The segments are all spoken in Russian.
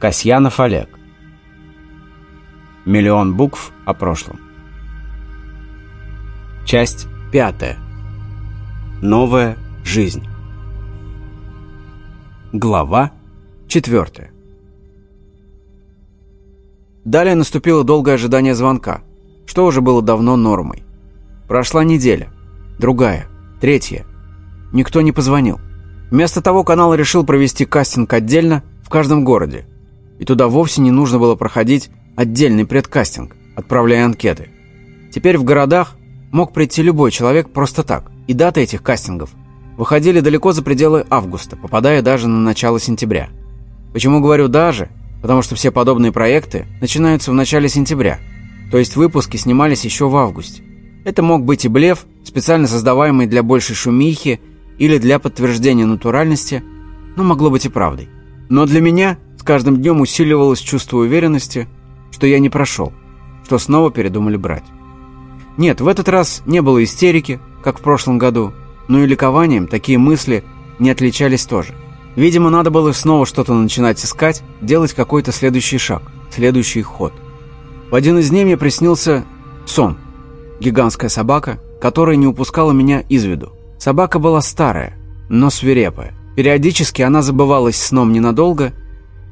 Касьянов Олег. Миллион букв о прошлом. Часть пятая. Новая жизнь. Глава четвертая. Далее наступило долгое ожидание звонка, что уже было давно нормой. Прошла неделя, другая, третья. Никто не позвонил. Вместо того канал решил провести кастинг отдельно в каждом городе. И туда вовсе не нужно было проходить отдельный предкастинг, отправляя анкеты. Теперь в городах мог прийти любой человек просто так, и даты этих кастингов выходили далеко за пределы августа, попадая даже на начало сентября. Почему говорю «даже»? Потому что все подобные проекты начинаются в начале сентября, то есть выпуски снимались еще в августе. Это мог быть и блеф, специально создаваемый для большей шумихи или для подтверждения натуральности, но могло быть и правдой. Но для меня каждым днем усиливалось чувство уверенности, что я не прошел, что снова передумали брать. Нет, в этот раз не было истерики, как в прошлом году, но и ликованием такие мысли не отличались тоже. Видимо, надо было снова что-то начинать искать, делать какой-то следующий шаг, следующий ход. В один из дней мне приснился сон. Гигантская собака, которая не упускала меня из виду. Собака была старая, но свирепая. Периодически она забывалась сном ненадолго,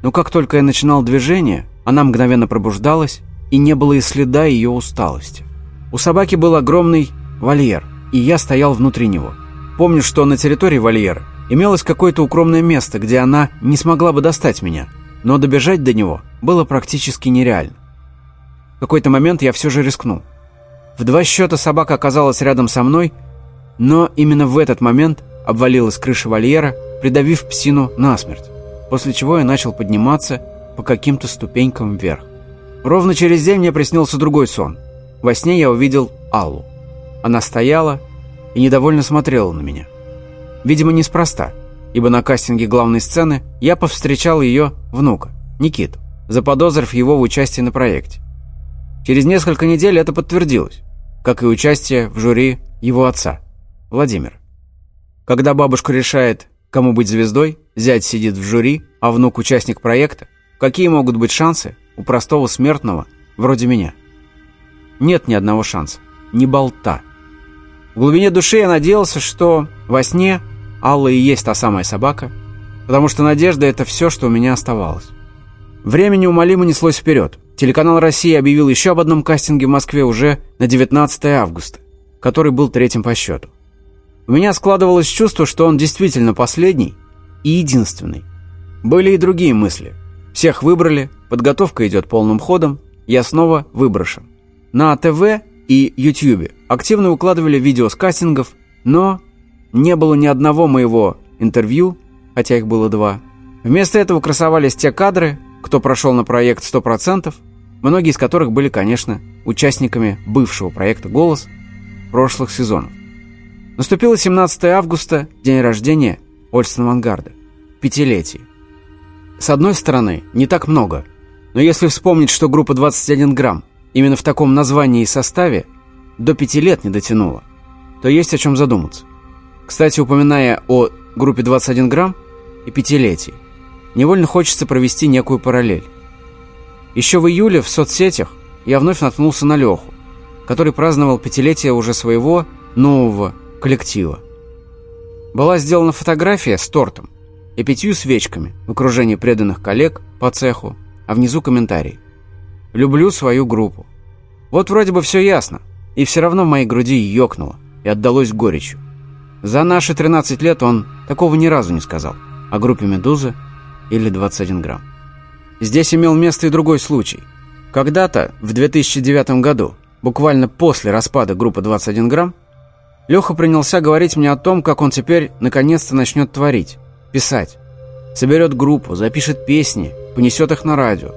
но как только я начинал движение, она мгновенно пробуждалась, и не было и следа ее усталости. У собаки был огромный вольер, и я стоял внутри него. Помню, что на территории вольера имелось какое-то укромное место, где она не смогла бы достать меня, но добежать до него было практически нереально. В какой-то момент я все же рискнул. В два счета собака оказалась рядом со мной, но именно в этот момент обвалилась крыша вольера, придавив псину насмерть, после чего я начал подниматься по каким-то ступенькам вверх. Ровно через день мне приснился другой сон. Во сне я увидел Аллу. Она стояла и недовольно смотрела на меня. Видимо, неспроста, ибо на кастинге главной сцены я повстречал ее внука, Никиту, заподозрив его в участии на проекте. Через несколько недель это подтвердилось, как и участие в жюри его отца. Владимир. Когда бабушка решает, кому быть звездой, зять сидит в жюри, а внук участник проекта, какие могут быть шансы у простого смертного, вроде меня? Нет ни одного шанса. Ни болта. В глубине души я надеялся, что во сне Алла и есть та самая собака, потому что надежда — это все, что у меня оставалось. Время неумолимо неслось вперед. Телеканал «Россия» объявил еще об одном кастинге в Москве уже на 19 августа, который был третьим по счету. У меня складывалось чувство, что он действительно последний и единственный. Были и другие мысли. Всех выбрали, подготовка идет полным ходом, я снова выброшен. На ТВ и Ютьюбе активно выкладывали видео с кастингов, но не было ни одного моего интервью, хотя их было два. Вместо этого красовались те кадры, кто прошел на проект 100%, многие из которых были, конечно, участниками бывшего проекта «Голос» прошлых сезонов. Наступило 17 августа, день рождения Ольсона Авангарда, пятилетие. С одной стороны, не так много, но если вспомнить, что группа 21 грамм именно в таком названии и составе до пяти лет не дотянула, то есть о чем задуматься. Кстати, упоминая о группе 21 грамм и пятилетии, невольно хочется провести некую параллель. Еще в июле в соцсетях я вновь наткнулся на Леху, который праздновал пятилетие уже своего нового коллектива. Была сделана фотография с тортом и пятью свечками в окружении преданных коллег по цеху, а внизу комментарий. «Люблю свою группу». Вот вроде бы все ясно, и все равно в моей груди ёкнуло и отдалось горечью. За наши 13 лет он такого ни разу не сказал о группе «Медуза» или «21 грамм». Здесь имел место и другой случай. Когда-то, в 2009 году, буквально после распада группы «21 грамм», Леха принялся говорить мне о том, как он теперь наконец-то начнет творить, писать. Соберет группу, запишет песни, понесет их на радио.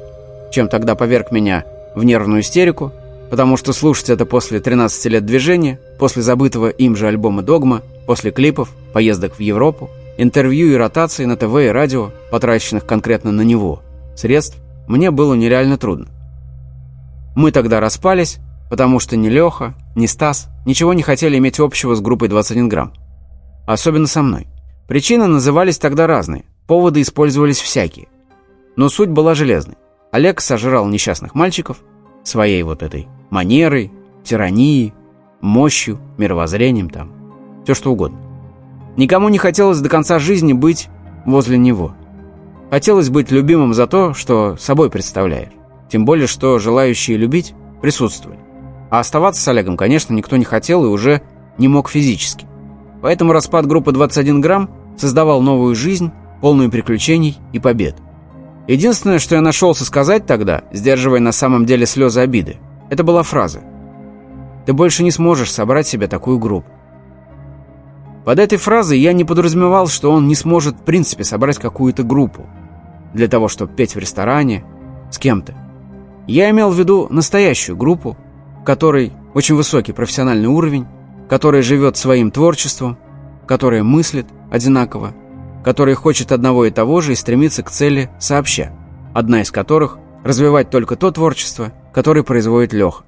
Чем тогда поверг меня в нервную истерику, потому что слушать это после 13 лет движения, после забытого им же альбома «Догма», после клипов, поездок в Европу, интервью и ротации на ТВ и радио, потраченных конкретно на него, средств, мне было нереально трудно. Мы тогда распались, потому что ни Леха, ни Стас ничего не хотели иметь общего с группой 21 грамм. Особенно со мной. Причины назывались тогда разные, поводы использовались всякие. Но суть была железной. Олег сожрал несчастных мальчиков своей вот этой манерой, тиранией, мощью, мировоззрением там. Все что угодно. Никому не хотелось до конца жизни быть возле него. Хотелось быть любимым за то, что собой представляешь. Тем более, что желающие любить присутствовали. А оставаться с Олегом, конечно, никто не хотел и уже не мог физически. Поэтому распад группы 21 грамм создавал новую жизнь, полную приключений и побед. Единственное, что я нашелся сказать тогда, сдерживая на самом деле слезы обиды, это была фраза «Ты больше не сможешь собрать себе такую группу». Под этой фразой я не подразумевал, что он не сможет в принципе собрать какую-то группу для того, чтобы петь в ресторане с кем-то. Я имел в виду настоящую группу, которой очень высокий профессиональный уровень, которая живет своим творчеством, которая мыслит одинаково, которая хочет одного и того же и стремится к цели сообща, одна из которых – развивать только то творчество, которое производит Леха.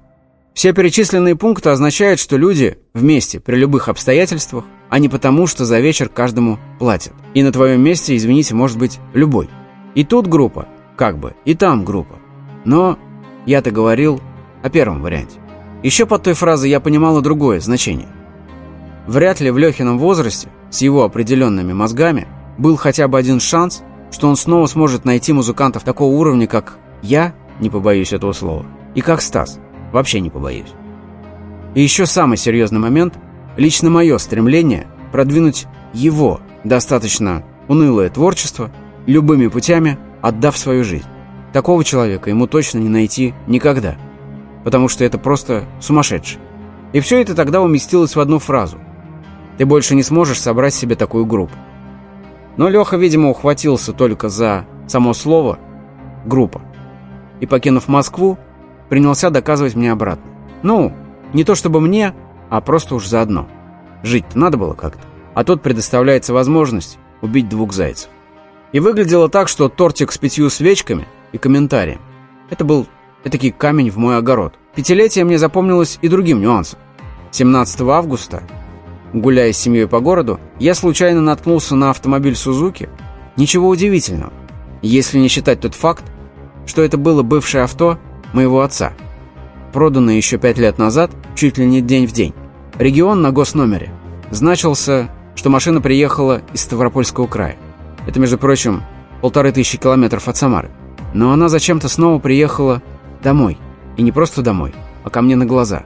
Все перечисленные пункты означают, что люди вместе при любых обстоятельствах, а не потому, что за вечер каждому платят. И на твоем месте, извините, может быть любой. И тут группа, как бы, и там группа. Но я-то говорил о первом варианте. Еще под той фразой я понимал и другое значение. Вряд ли в Лехином возрасте, с его определенными мозгами, был хотя бы один шанс, что он снова сможет найти музыкантов такого уровня, как я, не побоюсь этого слова, и как Стас, вообще не побоюсь. И еще самый серьезный момент – лично мое стремление продвинуть его достаточно унылое творчество любыми путями, отдав свою жизнь. Такого человека ему точно не найти никогда – потому что это просто сумасшедший. И все это тогда уместилось в одну фразу. Ты больше не сможешь собрать себе такую группу. Но Леха, видимо, ухватился только за само слово «группа». И, покинув Москву, принялся доказывать мне обратно. Ну, не то чтобы мне, а просто уж заодно. Жить-то надо было как-то. А тут предоставляется возможность убить двух зайцев. И выглядело так, что тортик с пятью свечками и комментарием. Это был Этакий камень в мой огород. Пятилетие мне запомнилось и другим нюансом. 17 августа, гуляя с семьей по городу, я случайно наткнулся на автомобиль Сузуки. Ничего удивительного, если не считать тот факт, что это было бывшее авто моего отца, проданное еще пять лет назад, чуть ли не день в день. Регион на госномере. Значился, что машина приехала из Ставропольского края. Это, между прочим, полторы тысячи километров от Самары. Но она зачем-то снова приехала Домой. И не просто домой, а ко мне на глаза.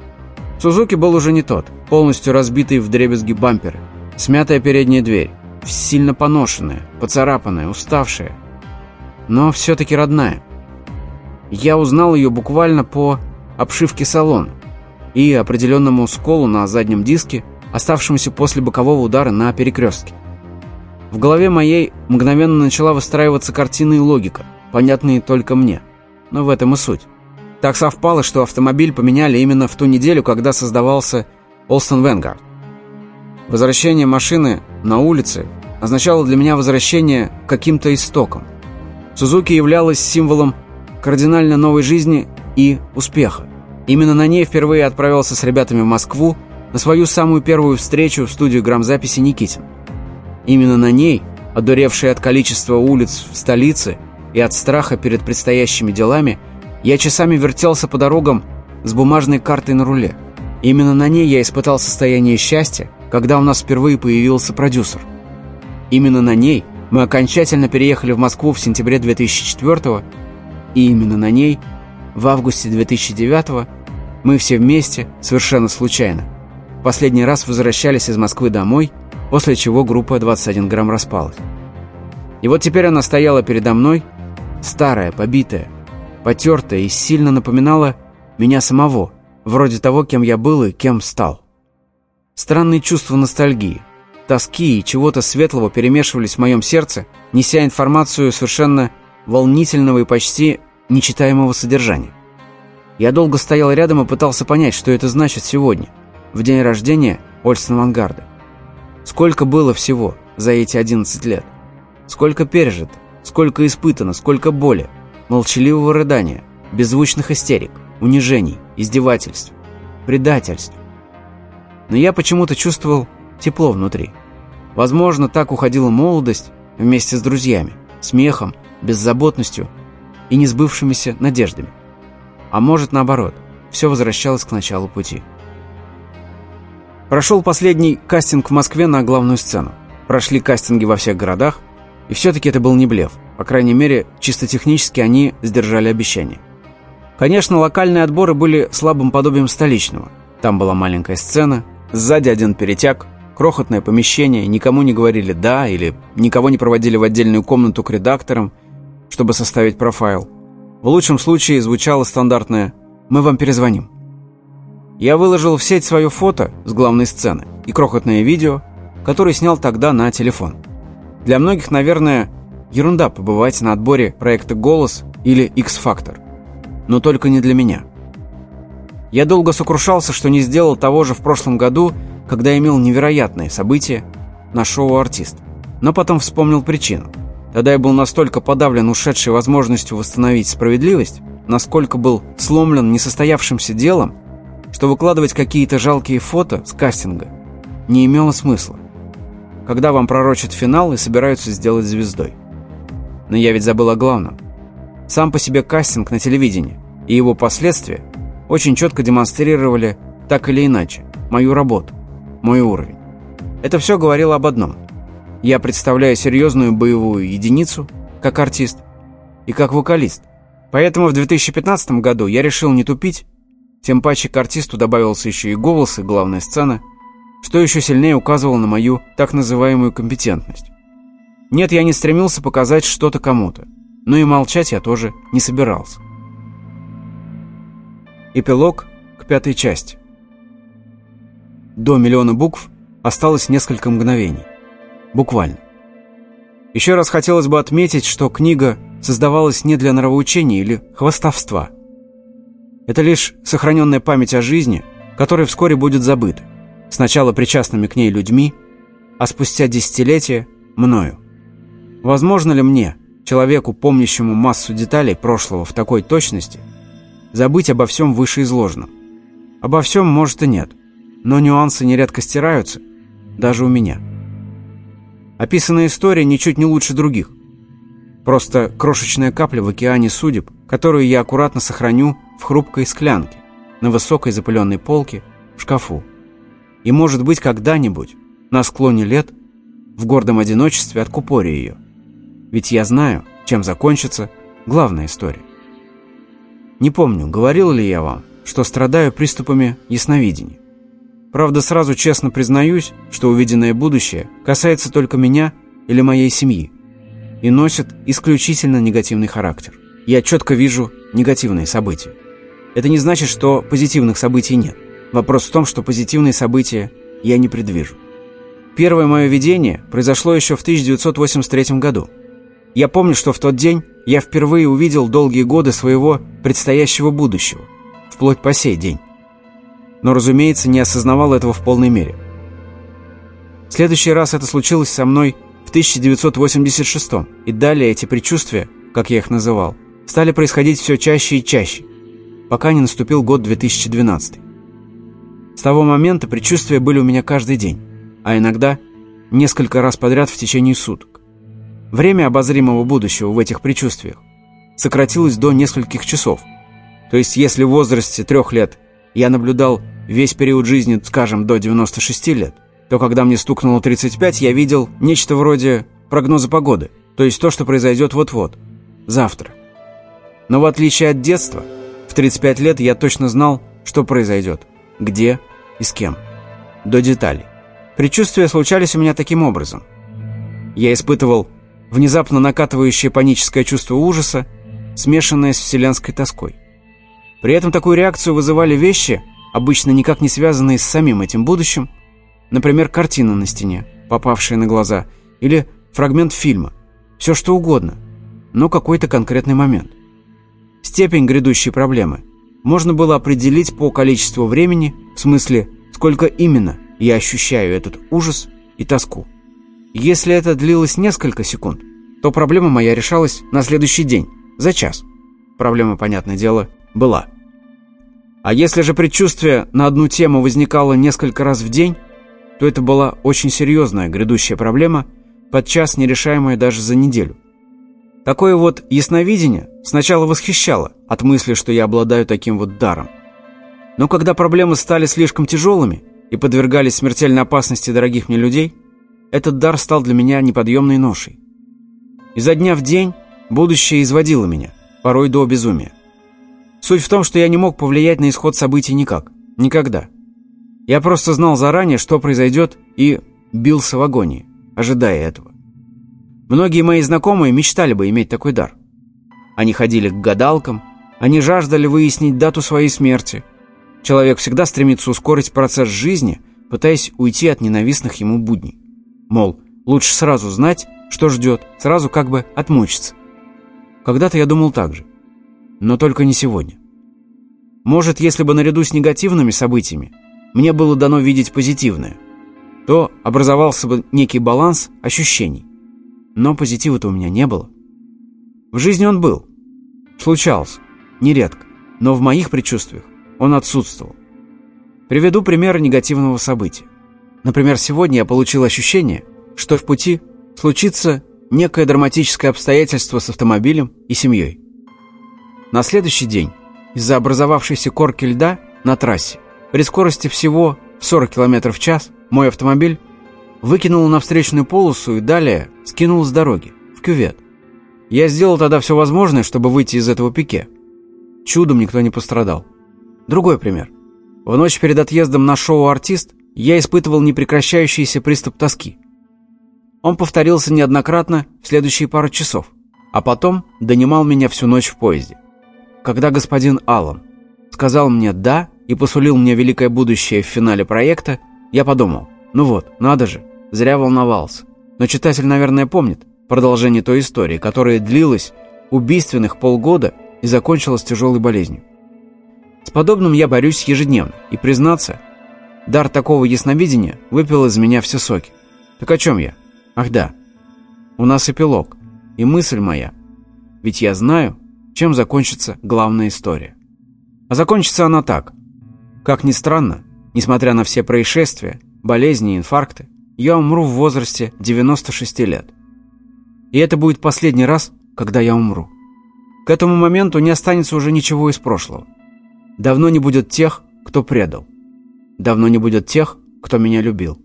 Сузуки был уже не тот. Полностью разбитый в дребезги бамперы. Смятая передняя дверь. Сильно поношенная, поцарапанная, уставшая. Но все-таки родная. Я узнал ее буквально по обшивке салона и определенному сколу на заднем диске, оставшемуся после бокового удара на перекрестке. В голове моей мгновенно начала выстраиваться картина и логика, понятные только мне. Но в этом и суть. Так совпало, что автомобиль поменяли именно в ту неделю, когда создавался Олстон Венгард. Возвращение машины на улице означало для меня возвращение к каким-то истокам. Сузуки являлась символом кардинально новой жизни и успеха. Именно на ней впервые отправился с ребятами в Москву на свою самую первую встречу в студию грамзаписи Никитин. Именно на ней, одуревший от количества улиц в столице и от страха перед предстоящими делами, я часами вертелся по дорогам с бумажной картой на руле. Именно на ней я испытал состояние счастья, когда у нас впервые появился продюсер. Именно на ней мы окончательно переехали в Москву в сентябре 2004 и именно на ней в августе 2009 мы все вместе, совершенно случайно, последний раз возвращались из Москвы домой, после чего группа 21 грамм распалась. И вот теперь она стояла передо мной, старая, побитая, потертая и сильно напоминала меня самого, вроде того, кем я был и кем стал. Странные чувства ностальгии, тоски и чего-то светлого перемешивались в моем сердце, неся информацию совершенно волнительного и почти нечитаемого содержания. Я долго стоял рядом и пытался понять, что это значит сегодня, в день рождения Ольстон Вангарда. Сколько было всего за эти 11 лет? Сколько пережито? Сколько испытано? Сколько боли? Молчаливого рыдания, беззвучных истерик, унижений, издевательств, предательств. Но я почему-то чувствовал тепло внутри. Возможно, так уходила молодость вместе с друзьями, смехом, беззаботностью и несбывшимися надеждами. А может, наоборот, все возвращалось к началу пути. Прошел последний кастинг в Москве на главную сцену. Прошли кастинги во всех городах, и все-таки это был не блеф. По крайней мере, чисто технически они сдержали обещание. Конечно, локальные отборы были слабым подобием столичного. Там была маленькая сцена, сзади один перетяг, крохотное помещение, никому не говорили «да» или никого не проводили в отдельную комнату к редакторам, чтобы составить профайл. В лучшем случае звучало стандартное «мы вам перезвоним». Я выложил в сеть свое фото с главной сцены и крохотное видео, которое снял тогда на телефон. Для многих, наверное, ерунда побывать на отборе проекта «Голос» или «X-Factor». Но только не для меня. Я долго сокрушался, что не сделал того же в прошлом году, когда имел невероятные события на шоу «Артист». Но потом вспомнил причину. Тогда я был настолько подавлен ушедшей возможностью восстановить справедливость, насколько был сломлен несостоявшимся делом, что выкладывать какие-то жалкие фото с кастинга не имело смысла. Когда вам пророчат финал и собираются сделать звездой. Но я ведь забыл о главном. Сам по себе кастинг на телевидении и его последствия очень четко демонстрировали так или иначе мою работу, мой уровень. Это все говорило об одном. Я представляю серьезную боевую единицу, как артист и как вокалист. Поэтому в 2015 году я решил не тупить, тем паче к артисту добавился еще и голос и главная сцена, что еще сильнее указывало на мою так называемую компетентность. Нет, я не стремился показать что-то кому-то, но и молчать я тоже не собирался. Эпилог к пятой части. До миллиона букв осталось несколько мгновений. Буквально. Еще раз хотелось бы отметить, что книга создавалась не для нравоучения или хвастовства. Это лишь сохраненная память о жизни, которая вскоре будет забыта. Сначала причастными к ней людьми, а спустя десятилетия – мною. Возможно ли мне, человеку, помнящему массу деталей прошлого в такой точности, забыть обо всем вышеизложенном? Обо всем, может, и нет – но нюансы нередко стираются, даже у меня. Описанная история ничуть не лучше других. Просто крошечная капля в океане судеб, которую я аккуратно сохраню в хрупкой склянке, на высокой запыленной полке, в шкафу. И, может быть, когда-нибудь, на склоне лет, в гордом одиночестве откупорю ее. Ведь я знаю, чем закончится главная история. Не помню, говорил ли я вам, что страдаю приступами ясновидения. Правда, сразу честно признаюсь, что увиденное будущее касается только меня или моей семьи и носит исключительно негативный характер. Я четко вижу негативные события. Это не значит, что позитивных событий нет. Вопрос в том, что позитивные события я не предвижу. Первое мое видение произошло еще в 1983 году. Я помню, что в тот день я впервые увидел долгие годы своего предстоящего будущего, вплоть по сей день но, разумеется, не осознавал этого в полной мере. В следующий раз это случилось со мной в 1986 и далее эти предчувствия, как я их называл, стали происходить все чаще и чаще, пока не наступил год 2012. С того момента предчувствия были у меня каждый день, а иногда несколько раз подряд в течение суток. Время обозримого будущего в этих предчувствиях сократилось до нескольких часов. То есть если в возрасте трех лет я наблюдал весь период жизни, скажем, до 96 лет, то когда мне стукнуло 35, я видел нечто вроде прогноза погоды, то есть то, что произойдет вот-вот, завтра. Но в отличие от детства, в 35 лет я точно знал, что произойдет, где и с кем. До деталей. Предчувствия случались у меня таким образом. Я испытывал внезапно накатывающее паническое чувство ужаса, смешанное с вселенской тоской. При этом такую реакцию вызывали вещи, обычно никак не связанные с самим этим будущим, например, картина на стене, попавшая на глаза, или фрагмент фильма, все что угодно, но какой-то конкретный момент. Степень грядущей проблемы можно было определить по количеству времени, в смысле, сколько именно я ощущаю этот ужас и тоску. Если это длилось несколько секунд, то проблема моя решалась на следующий день, за час. Проблема, понятное дело, была. А если же предчувствие на одну тему возникало несколько раз в день, то это была очень серьезная грядущая проблема, подчас нерешаемая даже за неделю. Такое вот ясновидение сначала восхищало от мысли, что я обладаю таким вот даром. Но когда проблемы стали слишком тяжелыми и подвергались смертельной опасности дорогих мне людей, этот дар стал для меня неподъемной ношей. Изо дня в день будущее изводило меня, порой до безумия. Суть в том, что я не мог повлиять на исход событий никак, никогда. Я просто знал заранее, что произойдет, и бился в агонии, ожидая этого. Многие мои знакомые мечтали бы иметь такой дар. Они ходили к гадалкам, они жаждали выяснить дату своей смерти. Человек всегда стремится ускорить процесс жизни, пытаясь уйти от ненавистных ему будней. Мол, лучше сразу знать, что ждет, сразу как бы отмучиться. Когда-то я думал так же. Но только не сегодня. Может, если бы наряду с негативными событиями мне было дано видеть позитивное, то образовался бы некий баланс ощущений. Но позитива-то у меня не было. В жизни он был. Случался. Нередко. Но в моих предчувствиях он отсутствовал. Приведу пример негативного события. Например, сегодня я получил ощущение, что в пути случится некое драматическое обстоятельство с автомобилем и семьей. На следующий день из-за образовавшейся корки льда на трассе при скорости всего 40 км в час мой автомобиль выкинул на встречную полосу и далее скинул с дороги, в кювет. Я сделал тогда все возможное, чтобы выйти из этого пике. Чудом никто не пострадал. Другой пример. В ночь перед отъездом на шоу «Артист» я испытывал непрекращающийся приступ тоски. Он повторился неоднократно в следующие пару часов, а потом донимал меня всю ночь в поезде. Когда господин Аллан сказал мне «да» и посулил мне великое будущее в финале проекта, я подумал, ну вот, надо же, зря волновался. Но читатель, наверное, помнит продолжение той истории, которая длилась убийственных полгода и закончилась тяжелой болезнью. С подобным я борюсь ежедневно, и, признаться, дар такого ясновидения выпил из меня все соки. Так о чем я? Ах да, у нас эпилог, и мысль моя, ведь я знаю, чем закончится главная история. А закончится она так. Как ни странно, несмотря на все происшествия, болезни и инфаркты, я умру в возрасте 96 лет. И это будет последний раз, когда я умру. К этому моменту не останется уже ничего из прошлого. Давно не будет тех, кто предал. Давно не будет тех, кто меня любил.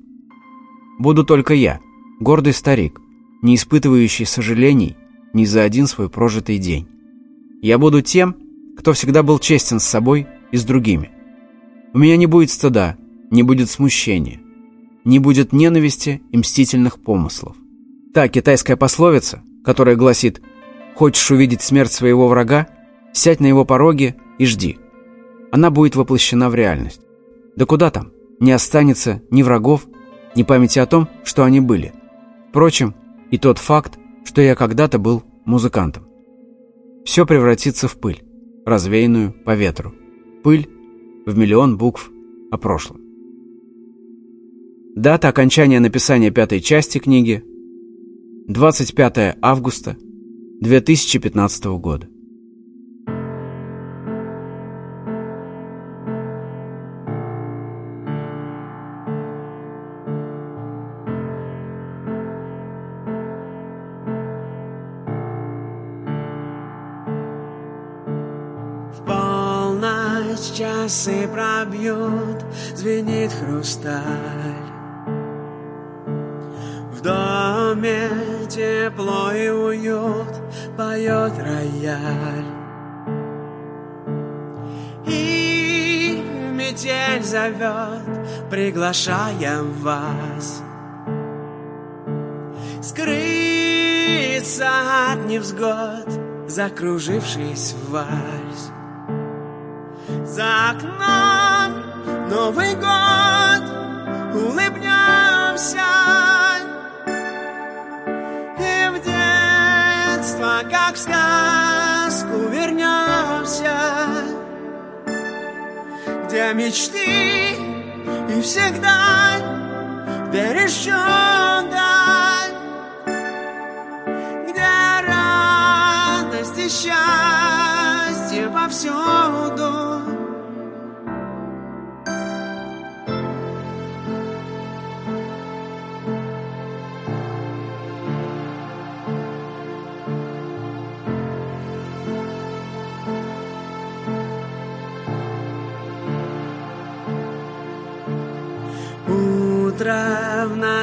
Буду только я, гордый старик, не испытывающий сожалений ни за один свой прожитый день. Я буду тем, кто всегда был честен с собой и с другими. У меня не будет стыда, не будет смущения, не будет ненависти и мстительных помыслов. Та китайская пословица, которая гласит «Хочешь увидеть смерть своего врага? Сядь на его пороге и жди». Она будет воплощена в реальность. Да куда там? Не останется ни врагов, ни памяти о том, что они были. Впрочем, и тот факт, что я когда-то был музыкантом. Все превратится в пыль, развеянную по ветру. Пыль в миллион букв о прошлом. Дата окончания написания пятой части книги – 25 августа 2015 года. Часы пробьют, звенит хрусталь. В доме тепло и уют, поет рояль. И метель зовет, приглашая вас Скрыться от невзгод, закружившись в вальс за окном. Новый год, улыбнемся. И в детство, как в сказку, вернемся. Где мечты и всегда веришь чудо. Где радость и счастье повсюду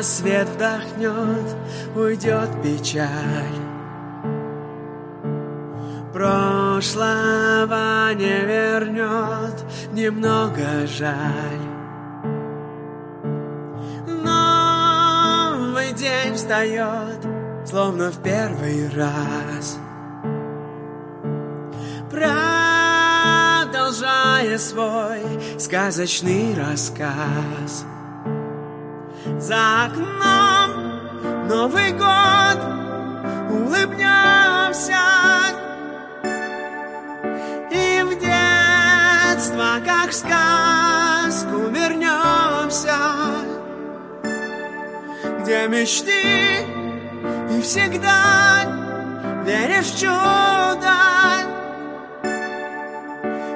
свет вдохнет, уйдет печаль. Прошлого не вернет, немного жаль. Новый день встает, словно в первый раз. Продолжая свой сказочный рассказ. За окном. Новый год, улыбнемся. И в детство, как в сказку, вернемся Где мечты и всегда веришь в чудо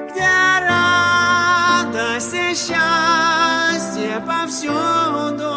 Где радость и счастье повсюду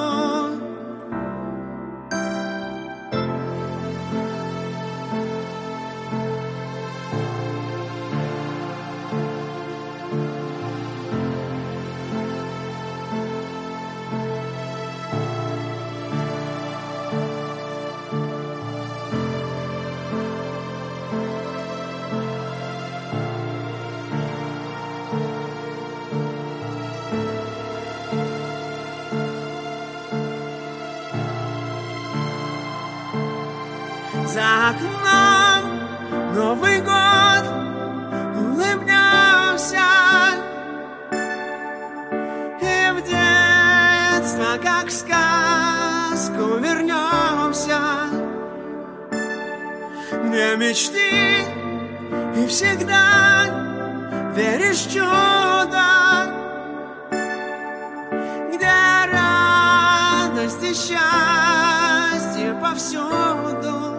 За окном. Новый год Улыбнемся. И в детство, как в сказку, вернемся. Где мечты и всегда веришь в чудо. Где радость и счастье повсюду